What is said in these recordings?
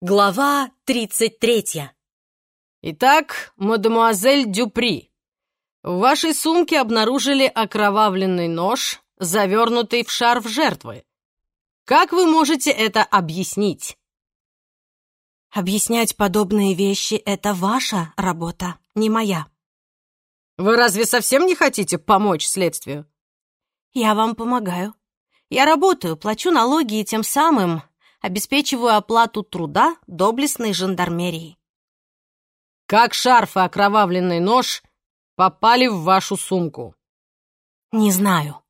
Глава тридцать третья. Итак, мадемуазель Дюпри, в вашей сумке обнаружили окровавленный нож, завернутый в шарф жертвы. Как вы можете это объяснить? Объяснять подобные вещи — это ваша работа, не моя. Вы разве совсем не хотите помочь следствию? Я вам помогаю. Я работаю, плачу налоги и тем самым обеспечиваю оплату труда доблестной жандармерии. Как шарф и окровавленный нож попали в вашу сумку? Не знаю.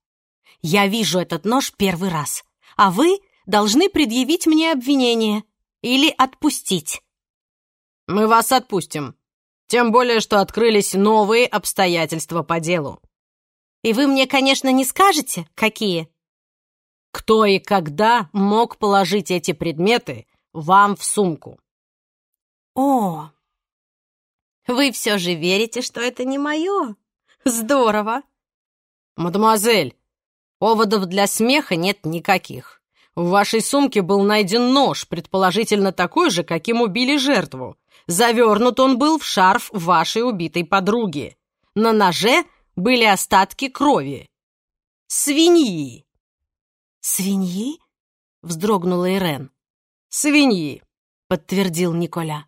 Я вижу этот нож первый раз, а вы должны предъявить мне обвинение или отпустить. Мы вас отпустим. Тем более, что открылись новые обстоятельства по делу. И вы мне, конечно, не скажете, какие? Кто и когда мог положить эти предметы вам в сумку? О, вы все же верите, что это не мое? Здорово. Мадемуазель, поводов для смеха нет никаких. В вашей сумке был найден нож, предположительно такой же, каким убили жертву. Завернут он был в шарф вашей убитой подруги. На ноже были остатки крови. Свиньи. «Свиньи?» — вздрогнула Ирен. «Свиньи», — подтвердил Николя.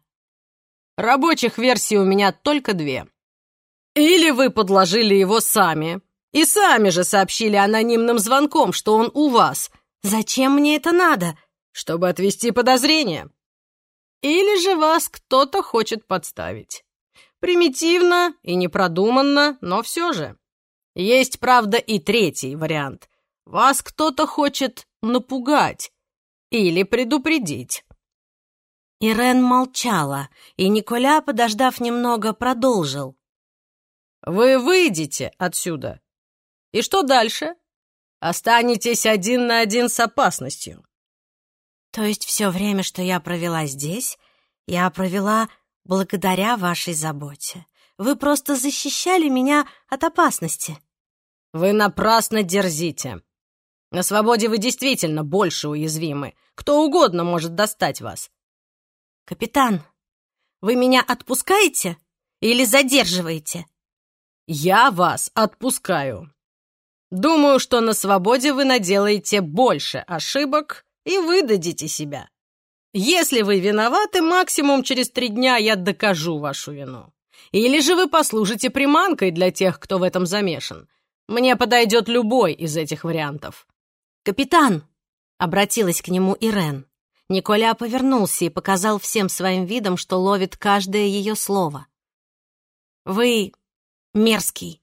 «Рабочих версий у меня только две. Или вы подложили его сами, и сами же сообщили анонимным звонком, что он у вас. Зачем мне это надо? Чтобы отвести подозрения. Или же вас кто-то хочет подставить. Примитивно и непродуманно, но все же. Есть, правда, и третий вариант. Вас кто-то хочет напугать или предупредить». Ирен молчала, и Николя, подождав немного, продолжил. «Вы выйдете отсюда. И что дальше? Останетесь один на один с опасностью». «То есть все время, что я провела здесь, я провела благодаря вашей заботе. Вы просто защищали меня от опасности». «Вы напрасно дерзите. На свободе вы действительно больше уязвимы. Кто угодно может достать вас. Капитан, вы меня отпускаете или задерживаете? Я вас отпускаю. Думаю, что на свободе вы наделаете больше ошибок и выдадите себя. Если вы виноваты, максимум через три дня я докажу вашу вину. Или же вы послужите приманкой для тех, кто в этом замешан. Мне подойдет любой из этих вариантов. «Капитан!» — обратилась к нему Ирен. Николя повернулся и показал всем своим видом, что ловит каждое ее слово. «Вы мерзкий».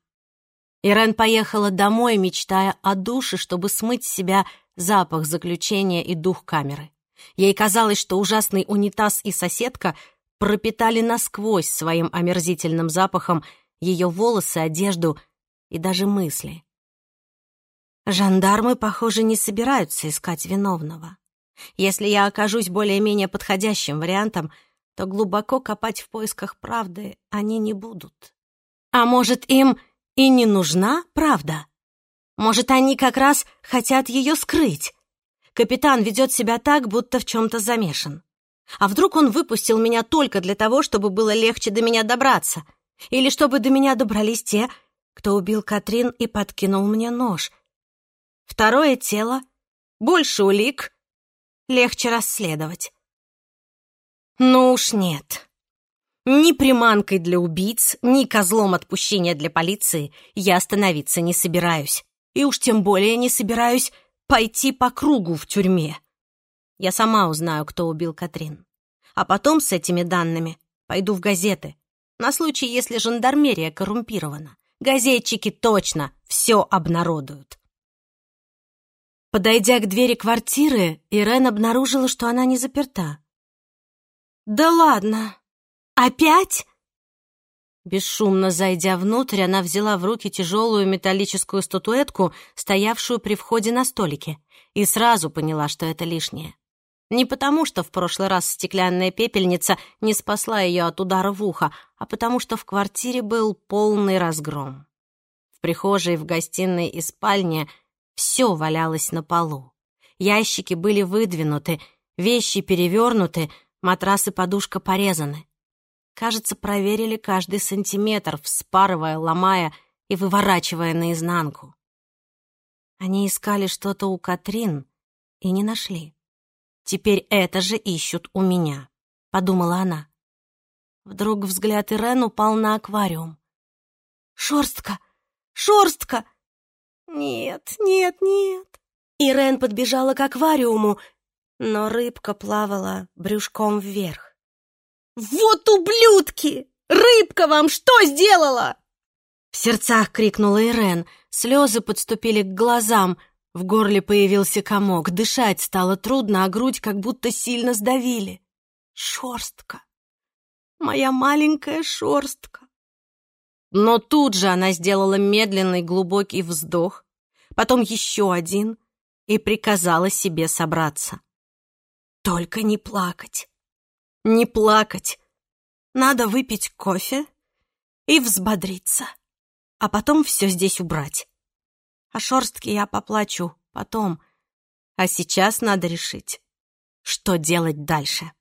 Ирен поехала домой, мечтая о душе, чтобы смыть с себя запах заключения и дух камеры. Ей казалось, что ужасный унитаз и соседка пропитали насквозь своим омерзительным запахом ее волосы, одежду и даже мысли. Жандармы, похоже, не собираются искать виновного. Если я окажусь более-менее подходящим вариантом, то глубоко копать в поисках правды они не будут. А может, им и не нужна правда? Может, они как раз хотят ее скрыть? Капитан ведет себя так, будто в чем-то замешан. А вдруг он выпустил меня только для того, чтобы было легче до меня добраться? Или чтобы до меня добрались те, кто убил Катрин и подкинул мне нож, Второе тело, больше улик, легче расследовать. Ну уж нет. Ни приманкой для убийц, ни козлом отпущения для полиции я остановиться не собираюсь. И уж тем более не собираюсь пойти по кругу в тюрьме. Я сама узнаю, кто убил Катрин. А потом с этими данными пойду в газеты. На случай, если жандармерия коррумпирована. Газетчики точно все обнародуют. Подойдя к двери квартиры, Ирен обнаружила, что она не заперта. «Да ладно! Опять?» Бесшумно зайдя внутрь, она взяла в руки тяжелую металлическую статуэтку, стоявшую при входе на столике, и сразу поняла, что это лишнее. Не потому, что в прошлый раз стеклянная пепельница не спасла ее от удара в ухо, а потому что в квартире был полный разгром. В прихожей, в гостиной и спальне — все валялось на полу. Ящики были выдвинуты, вещи перевернуты, Матрас и подушка порезаны. Кажется, проверили каждый сантиметр, вспарывая, ломая и выворачивая наизнанку. Они искали что-то у Катрин и не нашли. Теперь это же ищут у меня, подумала она. Вдруг взгляд Ирен упал на аквариум. «Шорстка! Шорстка!» «Нет, нет, нет!» Ирен подбежала к аквариуму, но рыбка плавала брюшком вверх. «Вот ублюдки! Рыбка вам что сделала?» В сердцах крикнула Ирен. Слезы подступили к глазам. В горле появился комок. Дышать стало трудно, а грудь как будто сильно сдавили. Шорстка. Моя маленькая шорстка. Но тут же она сделала медленный глубокий вздох, потом еще один и приказала себе собраться. Только не плакать. Не плакать. Надо выпить кофе и взбодриться а потом все здесь убрать. О шорстке я поплачу потом, а сейчас надо решить, что делать дальше.